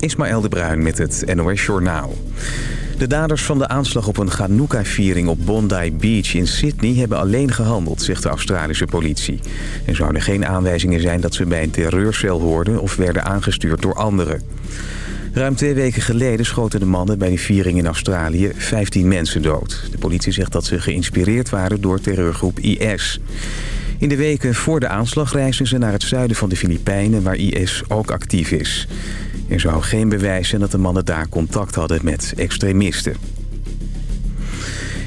Ismaël de Bruin met het NOS Journaal. De daders van de aanslag op een Hanukkah-viering op Bondi Beach in Sydney... hebben alleen gehandeld, zegt de Australische politie. Er zouden geen aanwijzingen zijn dat ze bij een terreurcel hoorden... of werden aangestuurd door anderen. Ruim twee weken geleden schoten de mannen bij die viering in Australië 15 mensen dood. De politie zegt dat ze geïnspireerd waren door terreurgroep IS. In de weken voor de aanslag reisden ze naar het zuiden van de Filipijnen... waar IS ook actief is. Er zou geen bewijs zijn dat de mannen daar contact hadden met extremisten.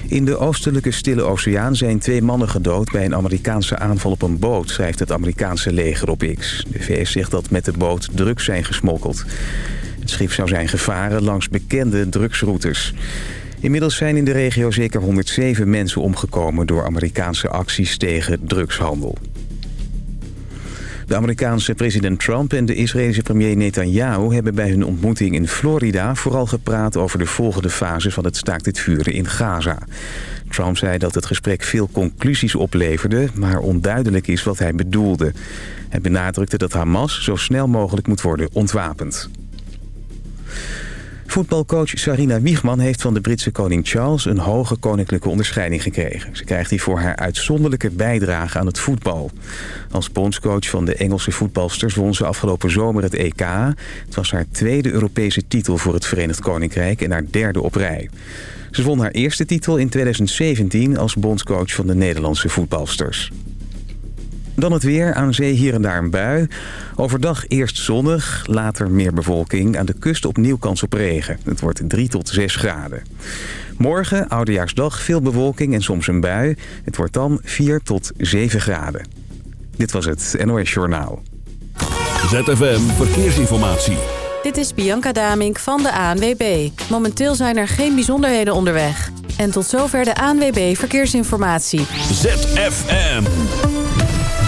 In de oostelijke Stille Oceaan zijn twee mannen gedood bij een Amerikaanse aanval op een boot, schrijft het Amerikaanse leger op X. De VS zegt dat met de boot drugs zijn gesmokkeld. Het schip zou zijn gevaren langs bekende drugsroutes. Inmiddels zijn in de regio zeker 107 mensen omgekomen door Amerikaanse acties tegen drugshandel. De Amerikaanse president Trump en de Israëlische premier Netanyahu hebben bij hun ontmoeting in Florida vooral gepraat over de volgende fase van het staakt het vuren in Gaza. Trump zei dat het gesprek veel conclusies opleverde, maar onduidelijk is wat hij bedoelde. Hij benadrukte dat Hamas zo snel mogelijk moet worden ontwapend. Voetbalcoach Sarina Wiegman heeft van de Britse koning Charles... een hoge koninklijke onderscheiding gekregen. Ze krijgt die voor haar uitzonderlijke bijdrage aan het voetbal. Als bondscoach van de Engelse voetbalsters won ze afgelopen zomer het EK. Het was haar tweede Europese titel voor het Verenigd Koninkrijk... en haar derde op rij. Ze won haar eerste titel in 2017 als bondscoach van de Nederlandse voetbalsters. Dan het weer, aan zee hier en daar een bui. Overdag eerst zonnig, later meer bewolking. Aan de kust opnieuw kans op regen. Het wordt 3 tot 6 graden. Morgen, oudejaarsdag, veel bewolking en soms een bui. Het wordt dan 4 tot 7 graden. Dit was het NOS Journaal. ZFM Verkeersinformatie. Dit is Bianca Damink van de ANWB. Momenteel zijn er geen bijzonderheden onderweg. En tot zover de ANWB Verkeersinformatie. ZFM.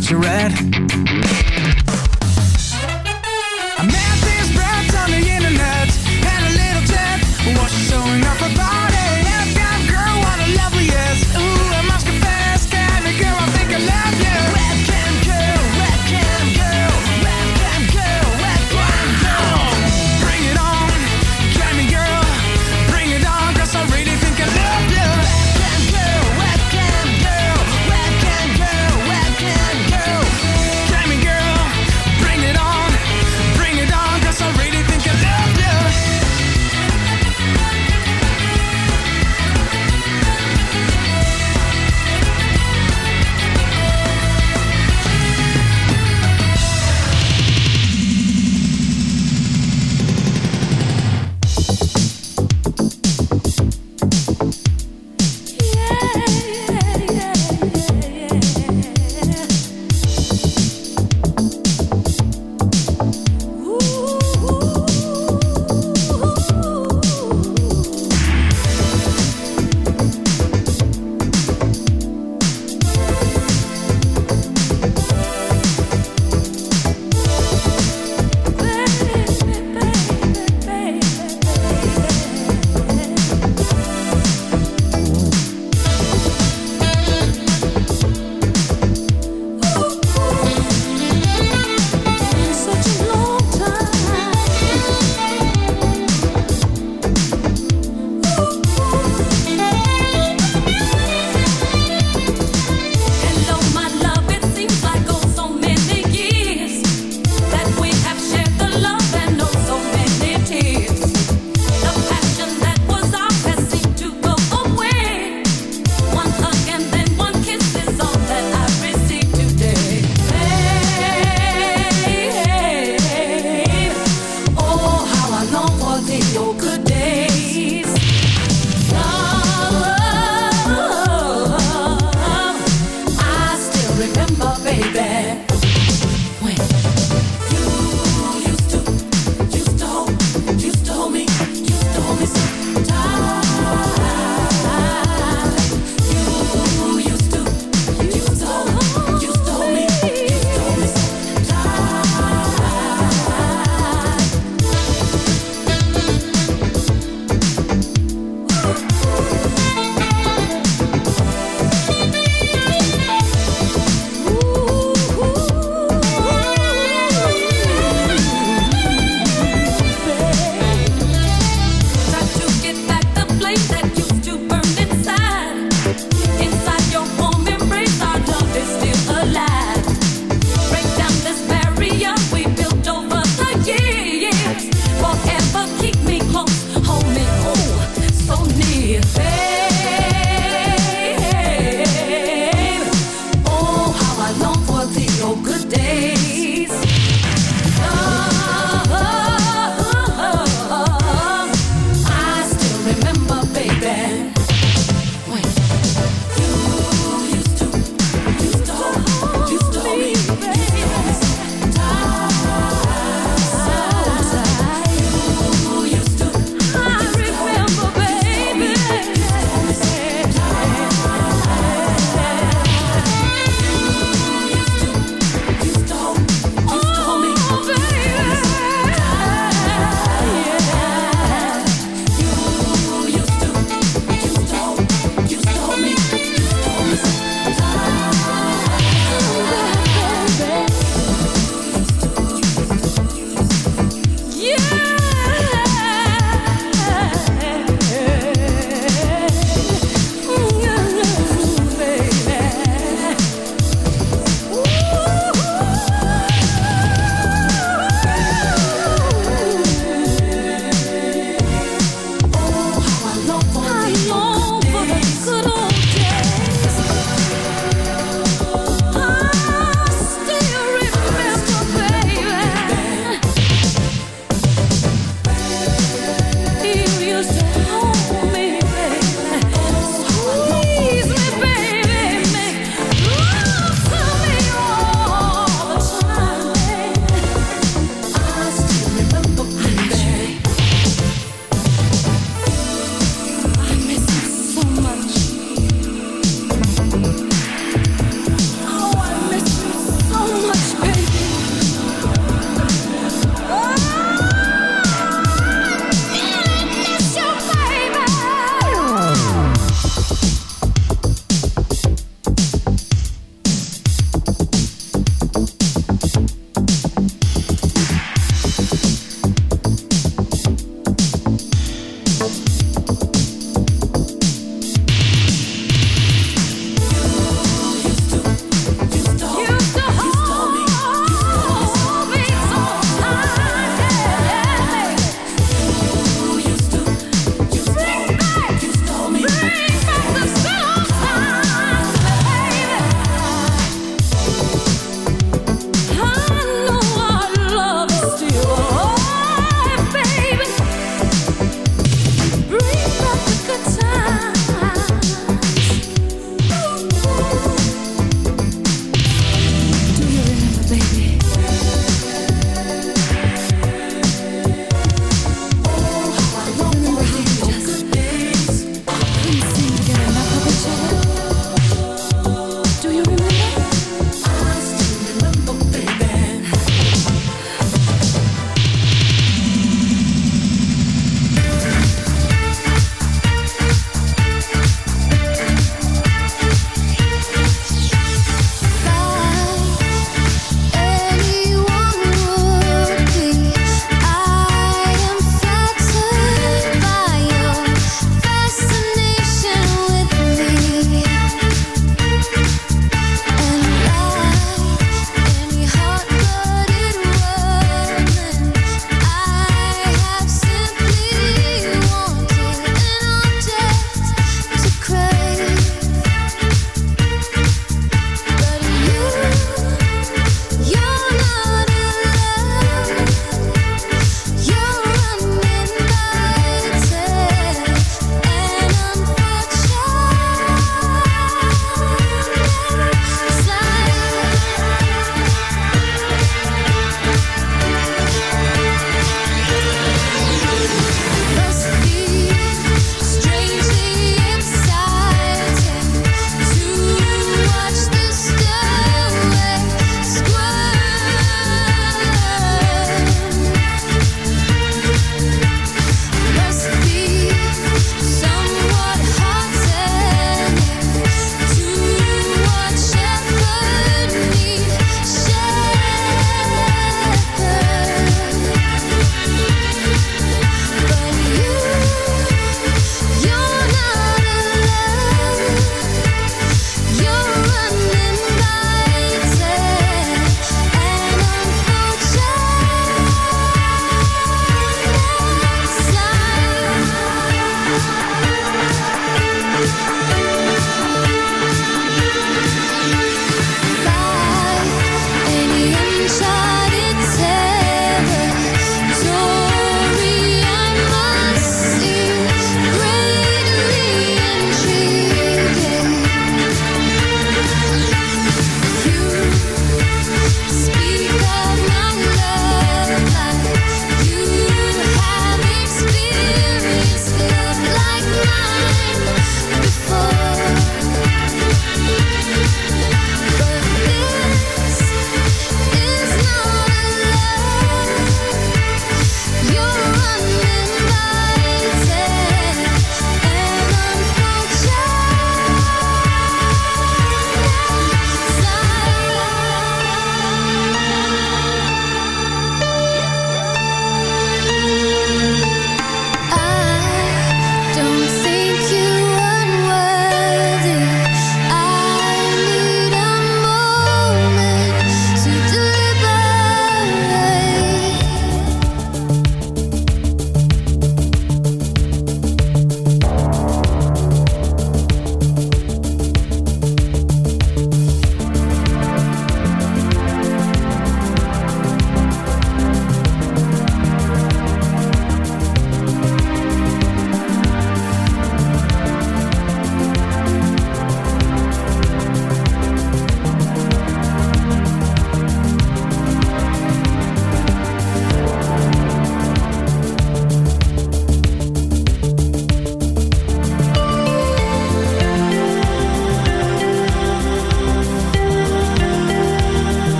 Tell me what's your at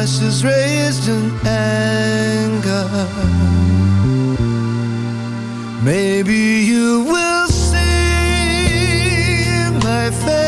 voices raised in anger. Maybe you will see my face.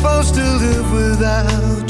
supposed to live without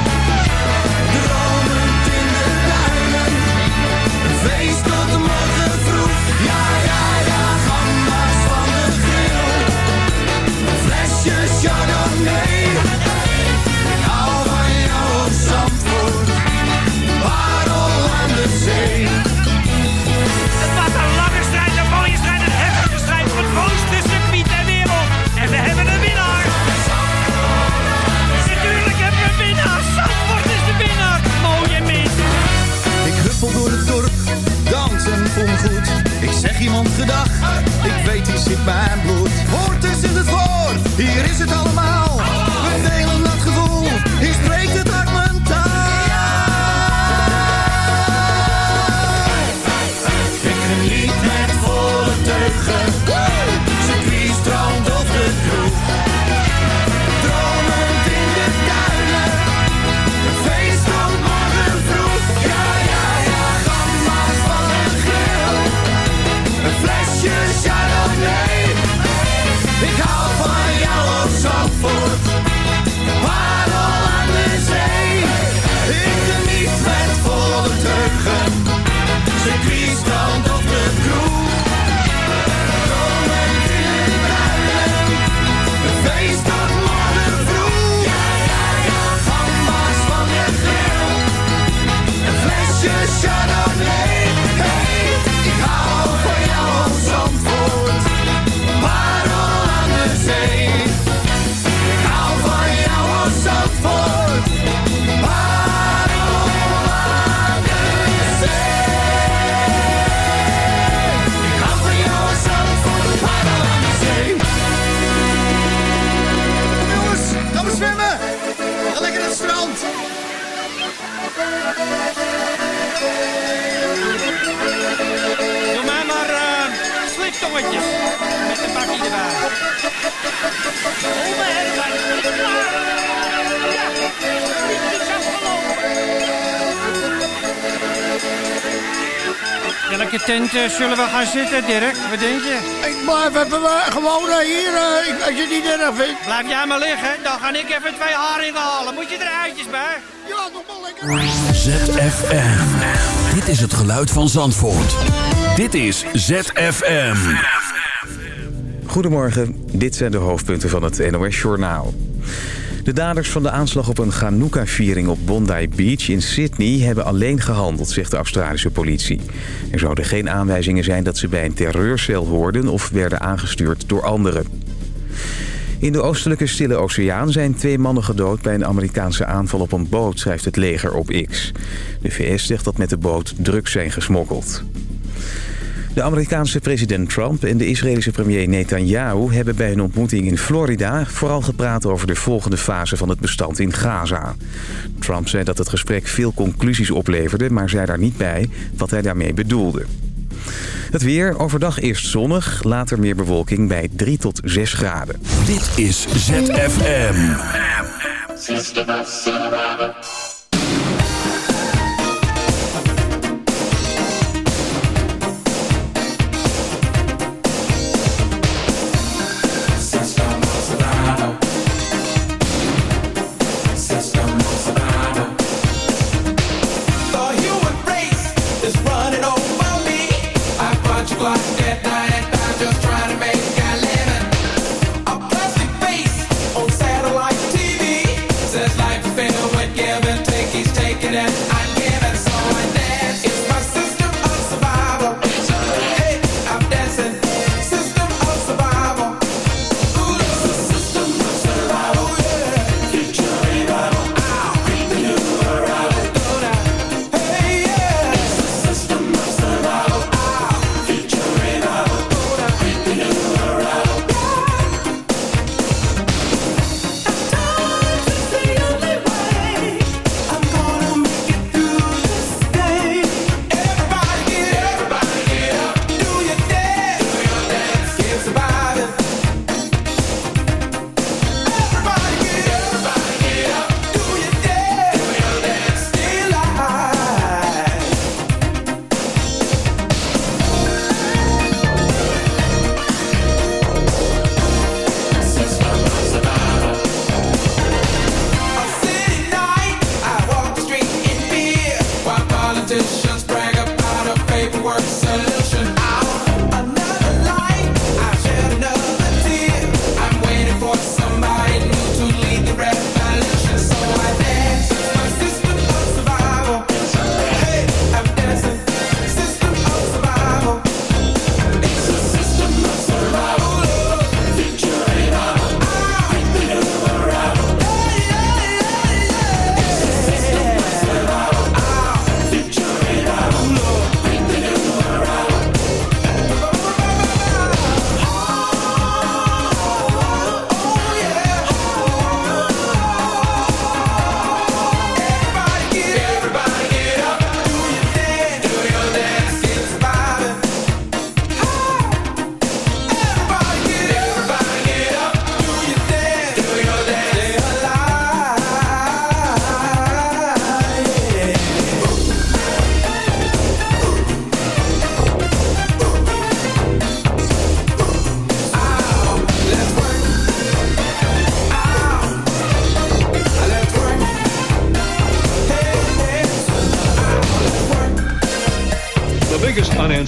Iemand gedag, ik weet hier zit mijn bloed. Hoort is in het voor, hier is het allemaal. We delen dat gevoel, hier spreekt het uit mijn taal. Ik geniet met volle teugen, zullen we gaan zitten, Dirk? Wat denk je? Ik blijf even eh, gewoon eh, hier, eh, ik- als je het niet erg vindt. Blijf jij maar liggen, dan ga ik even twee haringen halen. Moet je er eitjes bij? Ja, nog wel lekker. ZFM. Dit is het geluid van Zandvoort. Dit is ZFM. Goedemorgen, dit zijn de hoofdpunten van het NOS-journaal. De daders van de aanslag op een Hanukkah-viering op Bondi Beach in Sydney... hebben alleen gehandeld, zegt de Australische politie. Er zouden geen aanwijzingen zijn dat ze bij een terreurcel hoorden... of werden aangestuurd door anderen. In de oostelijke Stille Oceaan zijn twee mannen gedood... bij een Amerikaanse aanval op een boot, schrijft het leger op X. De VS zegt dat met de boot drugs zijn gesmokkeld. De Amerikaanse president Trump en de Israëlische premier Netanyahu hebben bij een ontmoeting in Florida vooral gepraat over de volgende fase van het bestand in Gaza. Trump zei dat het gesprek veel conclusies opleverde, maar zei daar niet bij wat hij daarmee bedoelde. Het weer, overdag eerst zonnig, later meer bewolking bij 3 tot 6 graden. Dit is ZFM.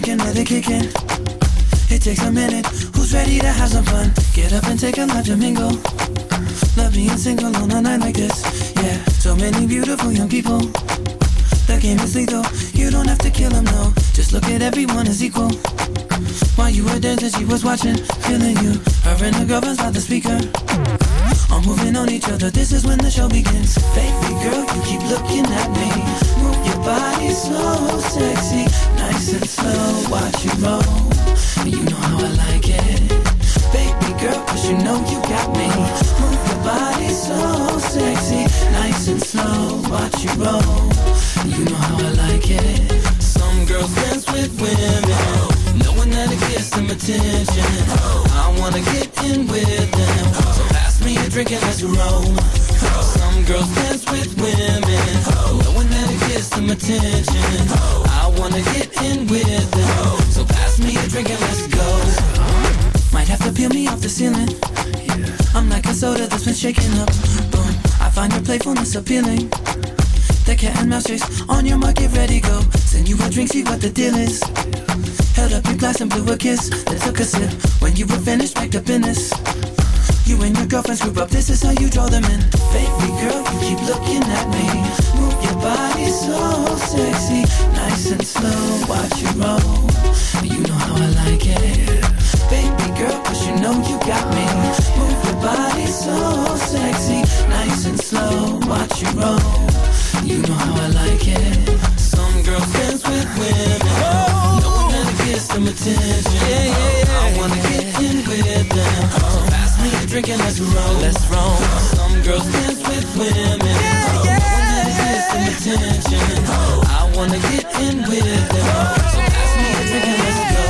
Throw back a drink and let it kick in. It takes a minute. Who's ready to have some fun? Get up and take a life to mingle. Love being single on a night like this. Yeah, so many beautiful young people. The game is lethal. You don't have to kill them, no. Just look at everyone as equal. While you were dancing, she was watching, feeling you. Her and the girlfriend's by the speaker. All moving on each other. This is when the show begins. Baby girl, you keep looking at me. Move your body so sexy, nice and slow. Watch you roll. You know how I like it. Baby girl, cause you know you got me. Move your body so sexy, nice and slow. Watch you roll. You know how I like it. Some girls dance with women, knowing that it gets them attention. I wanna get in with them, so pass me a drink and let's roll. Some girls dance with women, knowing that it gets them attention. I wanna get in with them, so pass me a drink and let's go. Might have to peel me off the ceiling. I'm like a soda that's been shaken up. Boom, I find your playfulness appealing. The cat and mouse chase on your mark, get ready, go. Send you a drink, see what the deal is. Held up your glass and blew a kiss, then took a sip. When you were finished, back to business. You and your girlfriends group up, this is how you draw them in. Baby girl, you keep looking at me. Move your body so sexy, nice and slow. Watch you roll. You know how I like it. Baby girl, cause you know you got me. Move your body so sexy, nice and slow. Watch you roll. You know how I like it. Some girls dance with women, knowing that it gets them attention. Yeah, yeah, yeah. I wanna get in with them. So pass me a drink and let's roll. Let's roll. Some girls dance with women, that it gets them attention. I wanna get in with them. So pass me a drink and let's go.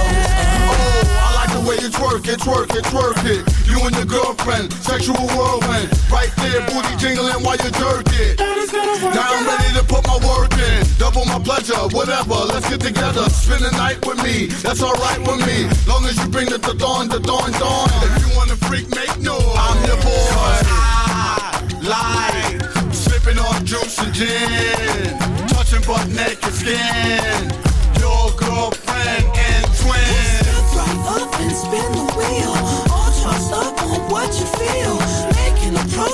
Oh, I like the way you twerk it, twerk it, twerk it. You and your girlfriend, sexual whirlwind. Right there, booty jingling while you jerk it. Now I'm ready to put my work in. Double my pleasure, whatever, let's get together. Spend the night with me, that's alright with me. Long as you bring the the dawn, the dawn, dawn. If you wanna freak, make noise. I'm your boy. I like sipping on juice and gin. Touching butt naked skin. Your girlfriend and twin. Right up and spin the wheel. All charged up on what you feel.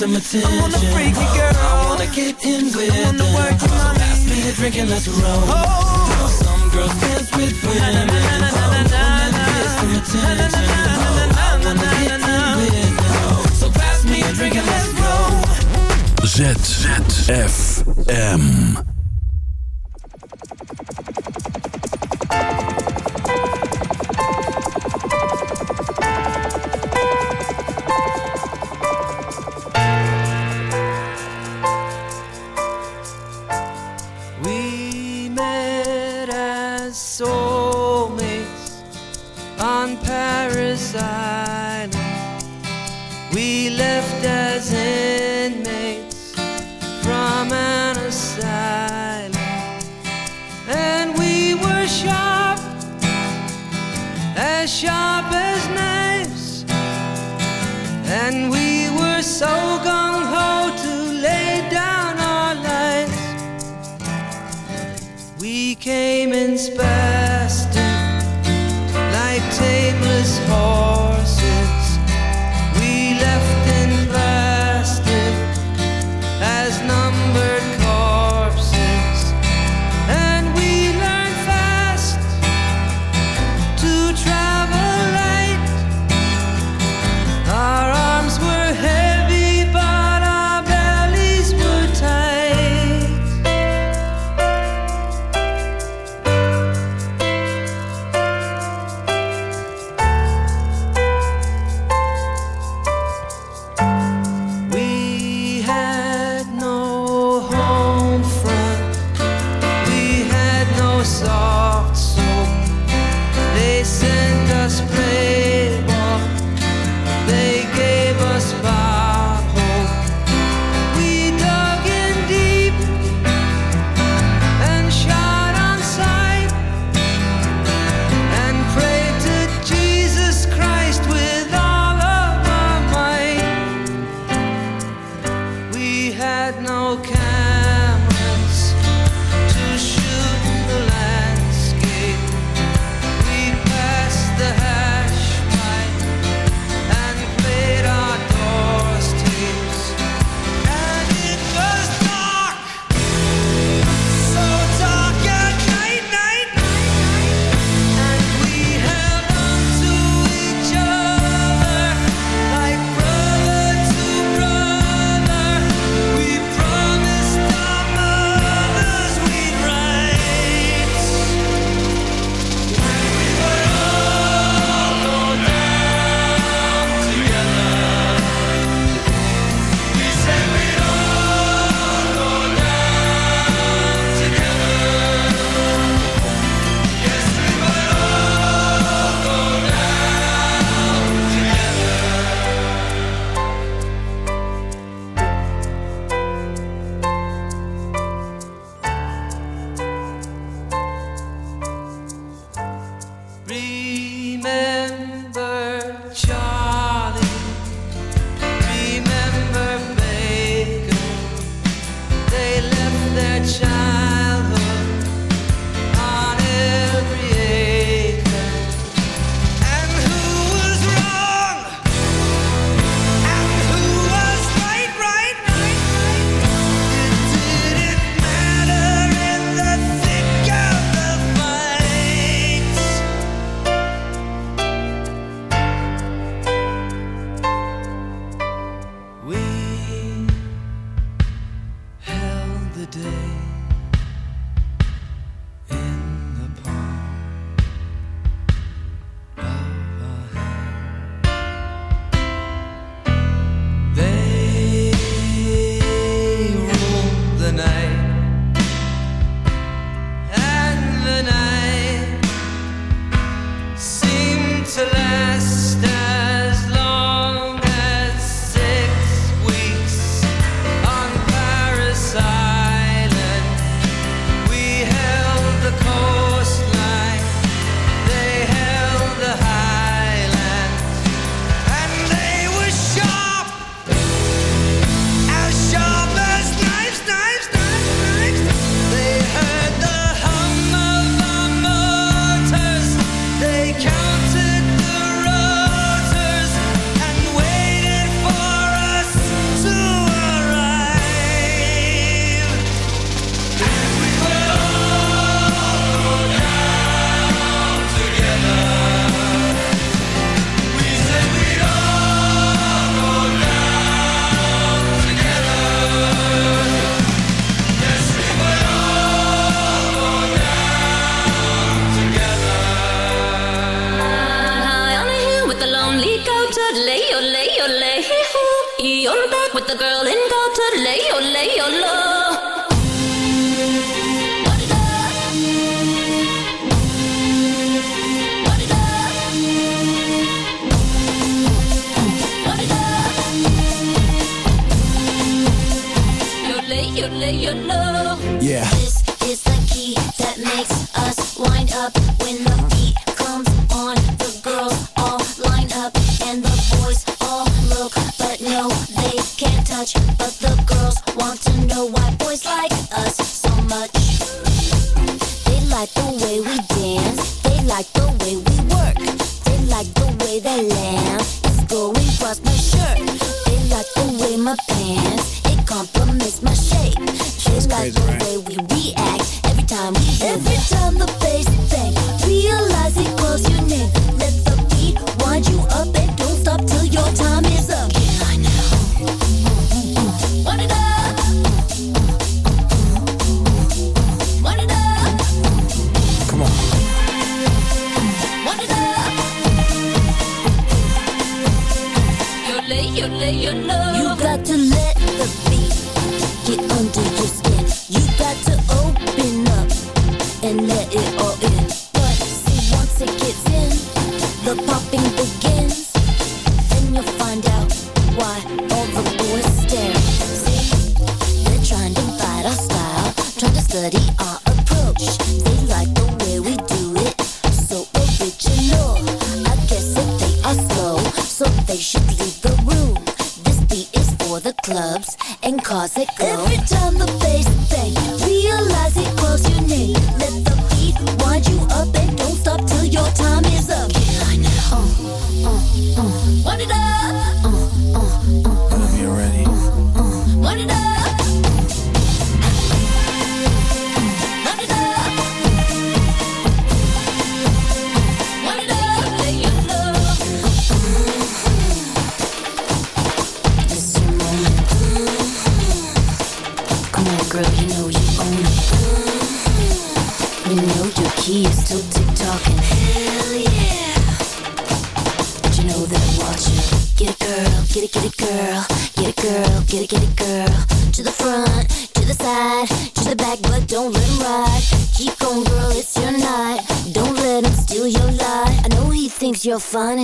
some attention. I'm on the freaky girl. I wanna get in with I wanna work you, mommy. Pass me a drink and let's roll. Oh. Some girls dance with women. Na, na, na, na, some attention. I wanna get in with them. So pass me a drink and let's roll. ZZFM. Sharp as knives. And we were so gung ho to lay down our lives. We came in spastic,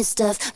stuff,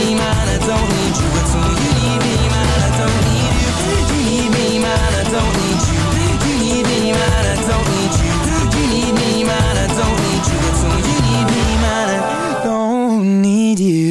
need you